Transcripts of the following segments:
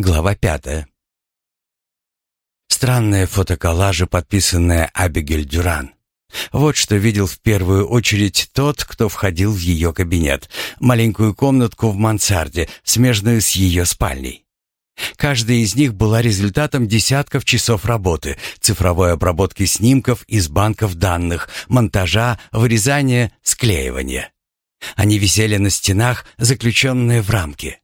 Глава пятая. Странные фотоколлажи, подписанные Абигель Дюран. Вот что видел в первую очередь тот, кто входил в ее кабинет, маленькую комнатку в мансарде, смежную с ее спальней. Каждая из них была результатом десятков часов работы, цифровой обработки снимков из банков данных, монтажа, вырезания, склеивания. Они висели на стенах, заключенные в рамки.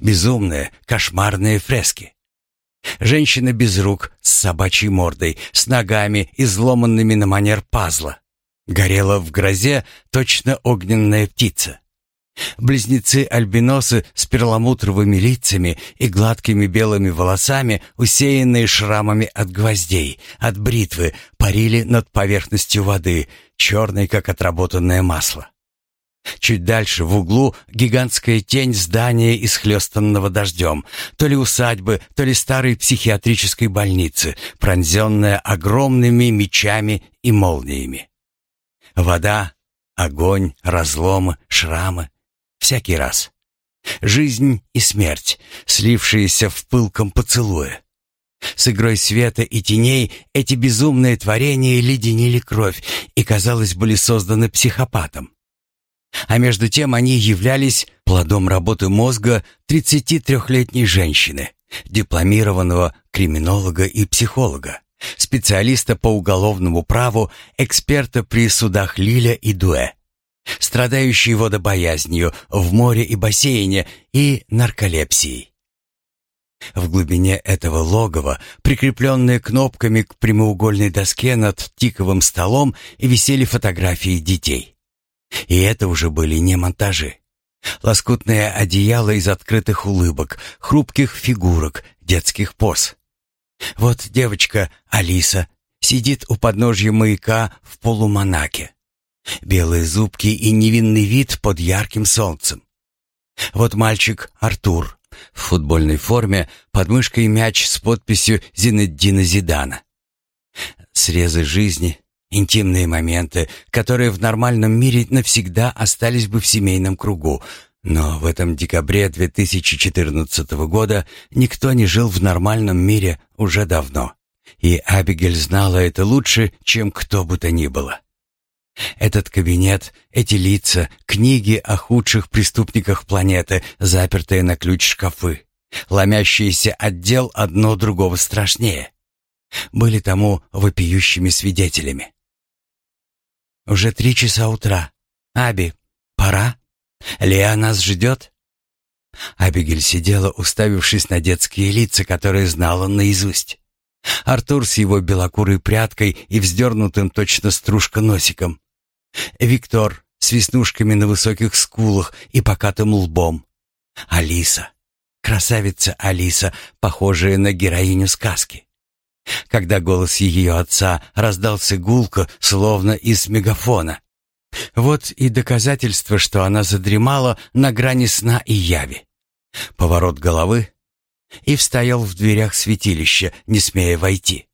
Безумные, кошмарные фрески. Женщина без рук, с собачьей мордой, с ногами, изломанными на манер пазла. Горела в грозе точно огненная птица. Близнецы-альбиносы с перламутровыми лицами и гладкими белыми волосами, усеянные шрамами от гвоздей, от бритвы, парили над поверхностью воды, черной, как отработанное масло. Чуть дальше, в углу, гигантская тень здания, исхлестанного дождем, то ли усадьбы, то ли старой психиатрической больницы, пронзенная огромными мечами и молниями. Вода, огонь, разломы, шрамы. Всякий раз. Жизнь и смерть, слившиеся в пылком поцелуе. С игрой света и теней эти безумные творения леденили кровь и, казалось, были созданы психопатом. А между тем они являлись плодом работы мозга 33-летней женщины, дипломированного криминолога и психолога, специалиста по уголовному праву, эксперта при судах Лиля и Дуэ, страдающей водобоязнью в море и бассейне и нарколепсией. В глубине этого логова, прикрепленные кнопками к прямоугольной доске над тиковым столом, висели фотографии детей. И это уже были не монтажи. Лоскутное одеяло из открытых улыбок, хрупких фигурок, детских поз. Вот девочка Алиса сидит у подножья маяка в полумонаке. Белые зубки и невинный вид под ярким солнцем. Вот мальчик Артур в футбольной форме, под мышкой мяч с подписью Зинеддина Зидана. Срезы жизни, Интимные моменты, которые в нормальном мире навсегда остались бы в семейном кругу. Но в этом декабре 2014 года никто не жил в нормальном мире уже давно. И Абигель знала это лучше, чем кто бы то ни было. Этот кабинет, эти лица, книги о худших преступниках планеты, запертые на ключ шкафы, ломящиеся отдел одно другого страшнее, были тому вопиющими свидетелями. Уже три часа утра. Аби, пора? Леа нас ждет?» Абигель сидела, уставившись на детские лица, которые знала наизусть. Артур с его белокурой прядкой и вздернутым точно стружка носиком. Виктор с веснушками на высоких скулах и покатым лбом. Алиса. Красавица Алиса, похожая на героиню сказки. Когда голос ее отца раздался гулко, словно из мегафона. Вот и доказательство, что она задремала на грани сна и яви. Поворот головы и встоял в дверях святилища, не смея войти.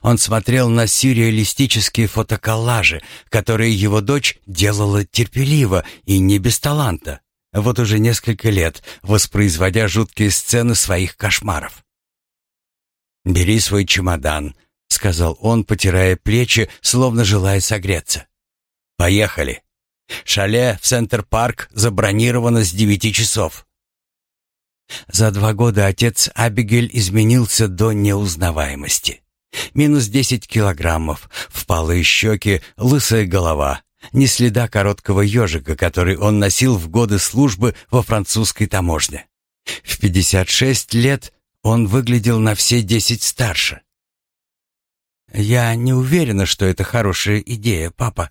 Он смотрел на сюрреалистические фотоколлажи, которые его дочь делала терпеливо и не без таланта, вот уже несколько лет, воспроизводя жуткие сцены своих кошмаров. «Бери свой чемодан», — сказал он, потирая плечи, словно желая согреться. «Поехали. Шале в Центр-парк забронировано с девяти часов». За два года отец Абигель изменился до неузнаваемости. Минус десять килограммов, впалые щеки, лысая голова, ни следа короткого ежика, который он носил в годы службы во французской таможне. В пятьдесят шесть лет он выглядел на все десять старше. «Я не уверена, что это хорошая идея, папа.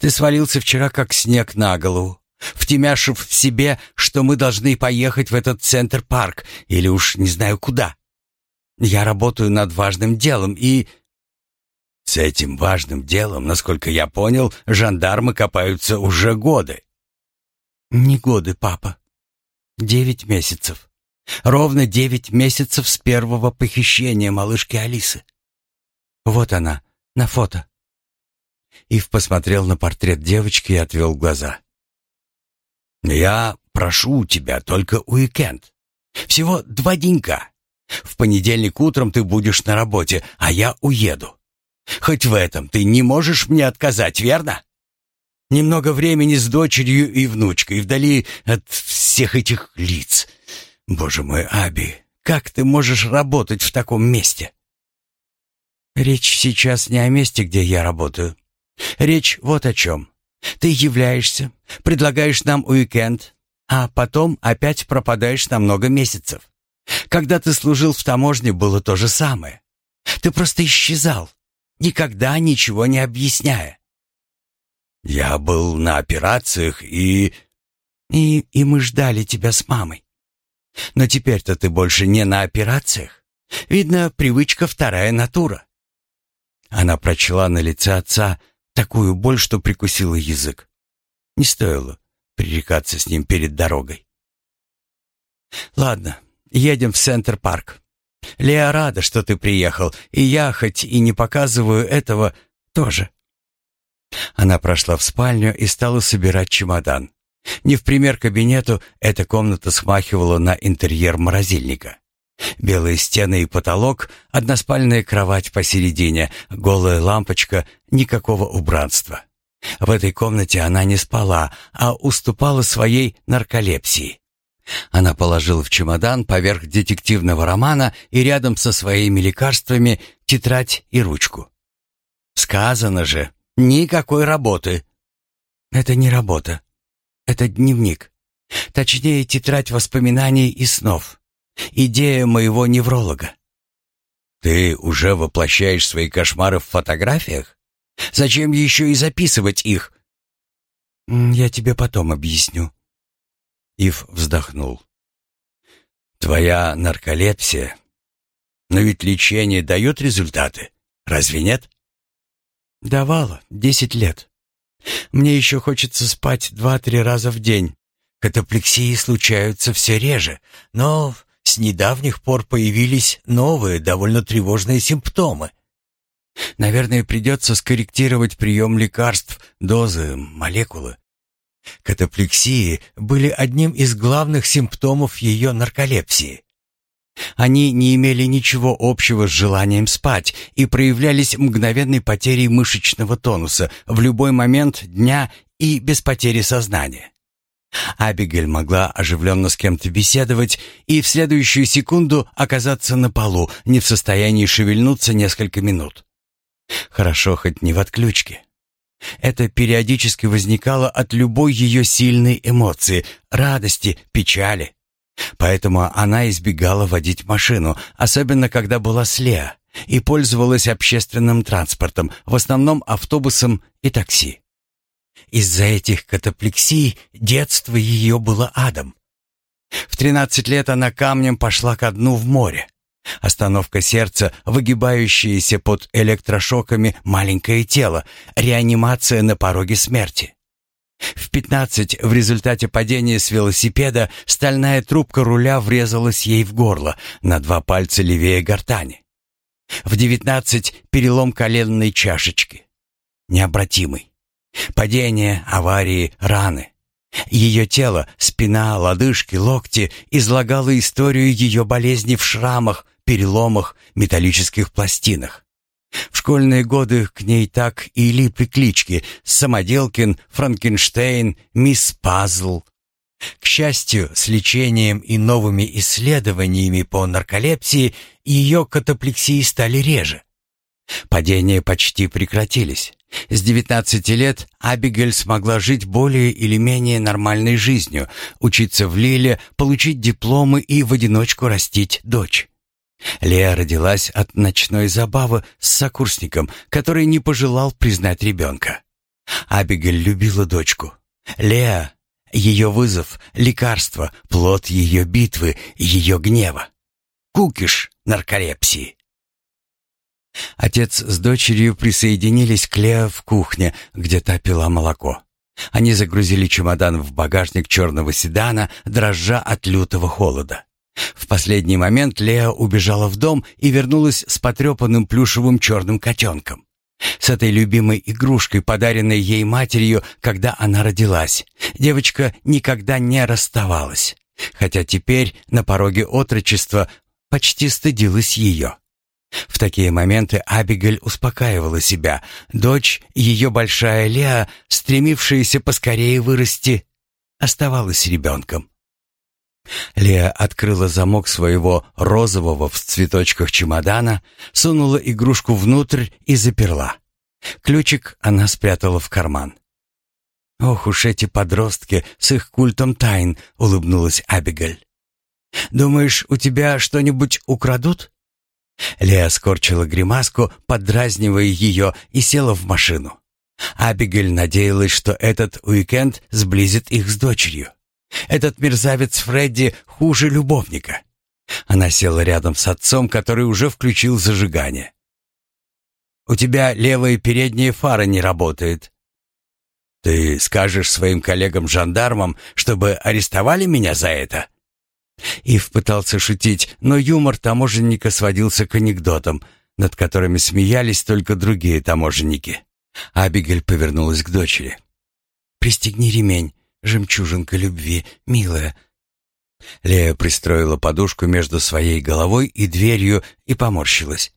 Ты свалился вчера как снег на голову, втемяшив в себе, что мы должны поехать в этот центр-парк или уж не знаю куда. Я работаю над важным делом и...» «С этим важным делом, насколько я понял, жандармы копаются уже годы». «Не годы, папа. Девять месяцев. Ровно девять месяцев с первого похищения малышки Алисы. Вот она, на фото. Ив посмотрел на портрет девочки и отвел глаза. «Я прошу у тебя только уикенд. Всего два денька. В понедельник утром ты будешь на работе, а я уеду. Хоть в этом ты не можешь мне отказать, верно? Немного времени с дочерью и внучкой, вдали от всех этих лиц. Боже мой, Аби, как ты можешь работать в таком месте? Речь сейчас не о месте, где я работаю. Речь вот о чем. Ты являешься, предлагаешь нам уикенд, а потом опять пропадаешь на много месяцев. Когда ты служил в таможне, было то же самое. Ты просто исчезал, никогда ничего не объясняя. Я был на операциях и... И, и мы ждали тебя с мамой. Но теперь-то ты больше не на операциях. Видно, привычка вторая натура. Она прочла на лице отца такую боль, что прикусила язык. Не стоило пререкаться с ним перед дорогой. «Ладно, едем в Центр-парк. Леа рада, что ты приехал, и я, хоть и не показываю этого, тоже». Она прошла в спальню и стала собирать чемодан. Не в пример кабинету, эта комната смахивала на интерьер морозильника. Белые стены и потолок, односпальная кровать посередине, голая лампочка, никакого убранства. В этой комнате она не спала, а уступала своей нарколепсии. Она положила в чемодан поверх детективного романа и рядом со своими лекарствами тетрадь и ручку. «Сказано же, никакой работы!» «Это не работа. Это дневник. Точнее, тетрадь воспоминаний и снов. Идея моего невролога. Ты уже воплощаешь свои кошмары в фотографиях? Зачем еще и записывать их? Я тебе потом объясню. Ив вздохнул. Твоя нарколепсия. Но ведь лечение дает результаты, разве нет? Давала, десять лет. Мне еще хочется спать два-три раза в день. Катаплексии случаются все реже, но с недавних пор появились новые, довольно тревожные симптомы. Наверное, придется скорректировать прием лекарств, дозы, молекулы. Катаплексии были одним из главных симптомов ее нарколепсии. Они не имели ничего общего с желанием спать и проявлялись мгновенной потерей мышечного тонуса в любой момент дня и без потери сознания. Абигель могла оживленно с кем-то беседовать и в следующую секунду оказаться на полу, не в состоянии шевельнуться несколько минут. Хорошо хоть не в отключке. Это периодически возникало от любой ее сильной эмоции, радости, печали. Поэтому она избегала водить машину, особенно когда была слеа, и пользовалась общественным транспортом, в основном автобусом и такси. Из-за этих катаплексий детство ее было адом. В тринадцать лет она камнем пошла ко дну в море. Остановка сердца, выгибающееся под электрошоками маленькое тело, реанимация на пороге смерти. В пятнадцать в результате падения с велосипеда стальная трубка руля врезалась ей в горло на два пальца левее гортани. В девятнадцать перелом коленной чашечки. Необратимый. Падение, аварии, раны. Ее тело, спина, лодыжки, локти излагало историю ее болезни в шрамах, переломах, металлических пластинах. В школьные годы к ней так и липли клички Самоделкин, Франкенштейн, Мисс Пазл. К счастью, с лечением и новыми исследованиями по нарколепсии ее катаплексии стали реже. Падения почти прекратились. С 19 лет Абигель смогла жить более или менее нормальной жизнью, учиться в Лиле, получить дипломы и в одиночку растить дочь. Лея родилась от ночной забавы с сокурсником, который не пожелал признать ребенка. Абигель любила дочку. Лея — ее вызов, лекарство, плод ее битвы, ее гнева. Кукиш нарколепсии. Отец с дочерью присоединились к Лео в кухне, где та пила молоко. Они загрузили чемодан в багажник черного седана, дрожа от лютого холода. В последний момент Леа убежала в дом и вернулась с потрепанным плюшевым черным котенком. С этой любимой игрушкой, подаренной ей матерью, когда она родилась, девочка никогда не расставалась. хотя теперь на пороге отрочества почти стыдилась ее. В такие моменты Абигель успокаивала себя. Дочь, ее большая Леа, стремившаяся поскорее вырасти, оставалась ребенком. Леа открыла замок своего розового в цветочках чемодана, сунула игрушку внутрь и заперла. Ключик она спрятала в карман. «Ох уж эти подростки с их культом тайн», — улыбнулась Абигель. «Думаешь, у тебя что-нибудь украдут?» Леа скорчила гримаску, подразнивая ее, и села в машину. Абигель надеялась, что этот уикенд сблизит их с дочерью. Этот мерзавец Фредди хуже любовника. Она села рядом с отцом, который уже включил зажигание. «У тебя левая передняя фара не работает». «Ты скажешь своим коллегам-жандармам, чтобы арестовали меня за это?» Ив пытался шутить, но юмор таможенника сводился к анекдотам, над которыми смеялись только другие таможенники. Абигель повернулась к дочери. «Пристегни ремень, жемчужинка любви, милая». Лея пристроила подушку между своей головой и дверью и поморщилась.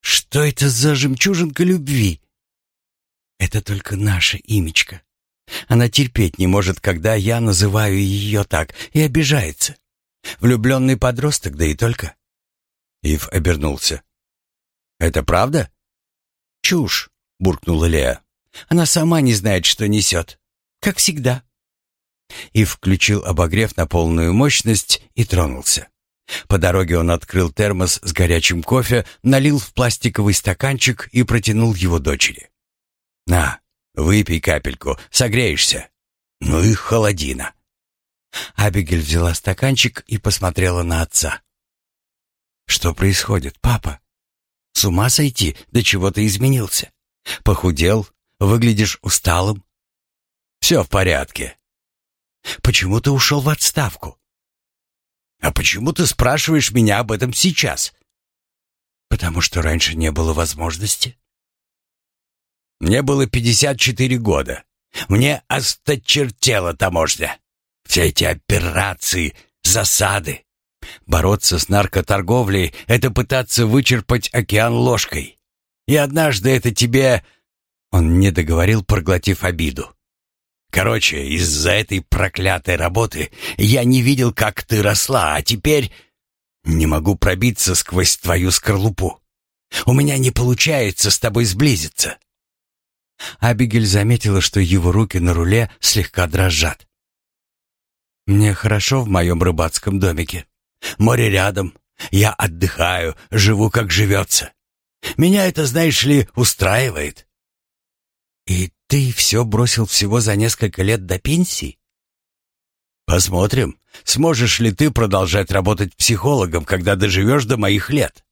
«Что это за жемчужинка любви?» «Это только наша имечка. Она терпеть не может, когда я называю ее так, и обижается. Влюбленный подросток, да и только». Ив обернулся. «Это правда?» «Чушь», — буркнула Лея. «Она сама не знает, что несет. Как всегда». И включил обогрев на полную мощность и тронулся. По дороге он открыл термос с горячим кофе, налил в пластиковый стаканчик и протянул его дочери. «На, выпей капельку, согреешься. Ну и холодина». Абигель взяла стаканчик и посмотрела на отца. «Что происходит, папа? С ума сойти, до чего ты изменился? Похудел, выглядишь усталым?» «Все в порядке». «Почему ты ушел в отставку?» «А почему ты спрашиваешь меня об этом сейчас?» «Потому что раньше не было возможности». «Мне было пятьдесят четыре года. Мне осточертела таможня. Все эти операции, засады. Бороться с наркоторговлей — это пытаться вычерпать океан ложкой. И однажды это тебе...» Он не договорил, проглотив обиду. Короче, из-за этой проклятой работы я не видел, как ты росла, а теперь не могу пробиться сквозь твою скорлупу. У меня не получается с тобой сблизиться». Абигель заметила, что его руки на руле слегка дрожат. «Мне хорошо в моем рыбацком домике. Море рядом. Я отдыхаю, живу как живется. Меня это, знаешь ли, устраивает». «И ты все бросил всего за несколько лет до пенсии? Посмотрим, сможешь ли ты продолжать работать психологом, когда доживешь до моих лет.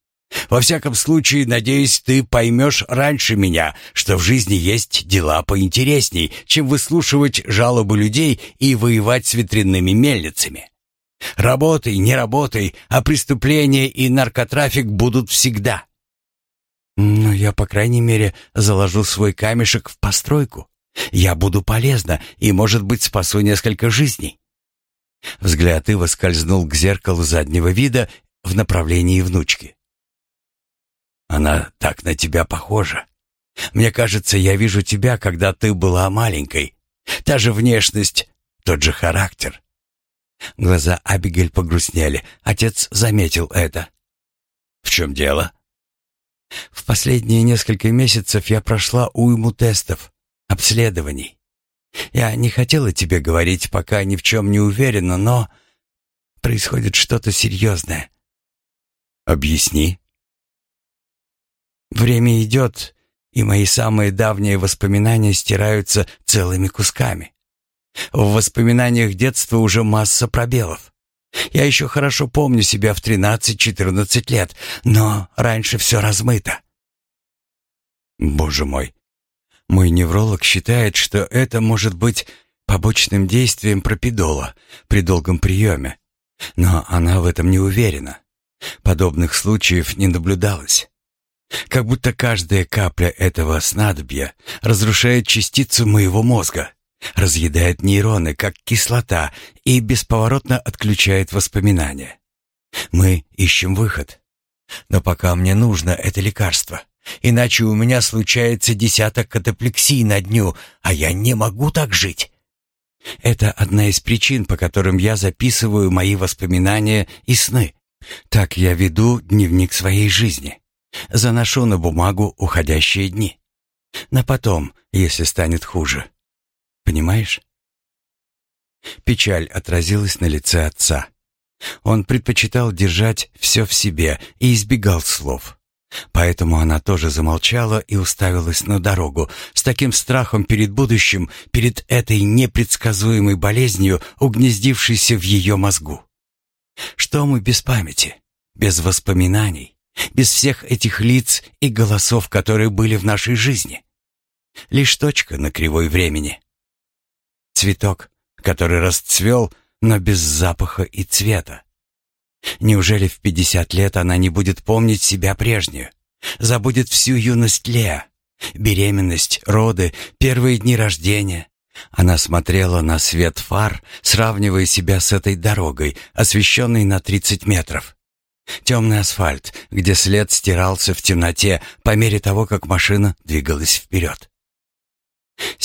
Во всяком случае, надеюсь, ты поймешь раньше меня, что в жизни есть дела поинтересней, чем выслушивать жалобы людей и воевать с ветряными мельницами. Работай, не работай, а преступления и наркотрафик будут всегда. Но я, по крайней мере, заложу свой камешек в постройку. Я буду полезна и, может быть, спасу несколько жизней. Взгляд Ива скользнул к зеркалу заднего вида в направлении внучки. Она так на тебя похожа. Мне кажется, я вижу тебя, когда ты была маленькой. Та же внешность, тот же характер. Глаза Абигель погрустнели. Отец заметил это. В чем дело? В последние несколько месяцев я прошла уйму тестов, обследований. Я не хотела тебе говорить, пока ни в чем не уверена, но происходит что-то серьезное. Объясни. Время идет, и мои самые давние воспоминания стираются целыми кусками. В воспоминаниях детства уже масса пробелов. Я еще хорошо помню себя в 13-14 лет, но раньше все размыто. Боже мой. Мой невролог считает, что это может быть побочным действием пропидола при долгом приеме. Но она в этом не уверена. Подобных случаев не наблюдалось. Как будто каждая капля этого снадобья разрушает частицу моего мозга, разъедает нейроны, как кислота, и бесповоротно отключает воспоминания. Мы ищем выход. Но пока мне нужно это лекарство. Иначе у меня случается десяток катаплексий на дню, а я не могу так жить. Это одна из причин, по которым я записываю мои воспоминания и сны. Так я веду дневник своей жизни. Заношу на бумагу уходящие дни. На потом, если станет хуже. Понимаешь? Печаль отразилась на лице отца. Он предпочитал держать все в себе и избегал слов. Поэтому она тоже замолчала и уставилась на дорогу, с таким страхом перед будущим, перед этой непредсказуемой болезнью, угнездившейся в ее мозгу. Что мы без памяти, без воспоминаний, без всех этих лиц и голосов, которые были в нашей жизни? Лишь точка на кривой времени. Цветок, который расцвел, но без запаха и цвета. Неужели в пятьдесят лет она не будет помнить себя прежнюю? Забудет всю юность Леа, беременность, роды, первые дни рождения. Она смотрела на свет фар, сравнивая себя с этой дорогой, освещенной на тридцать метров. Темный асфальт, где след стирался в темноте по мере того, как машина двигалась вперед.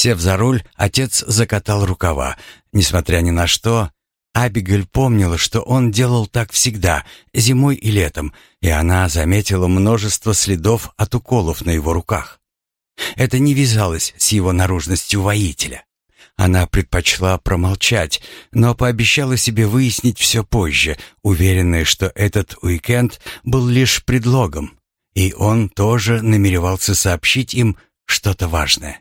Сев за руль, отец закатал рукава. Несмотря ни на что, Абигель помнила, что он делал так всегда, зимой и летом, и она заметила множество следов от уколов на его руках. Это не вязалось с его наружностью воителя. Она предпочла промолчать, но пообещала себе выяснить все позже, уверенная, что этот уикенд был лишь предлогом, и он тоже намеревался сообщить им что-то важное.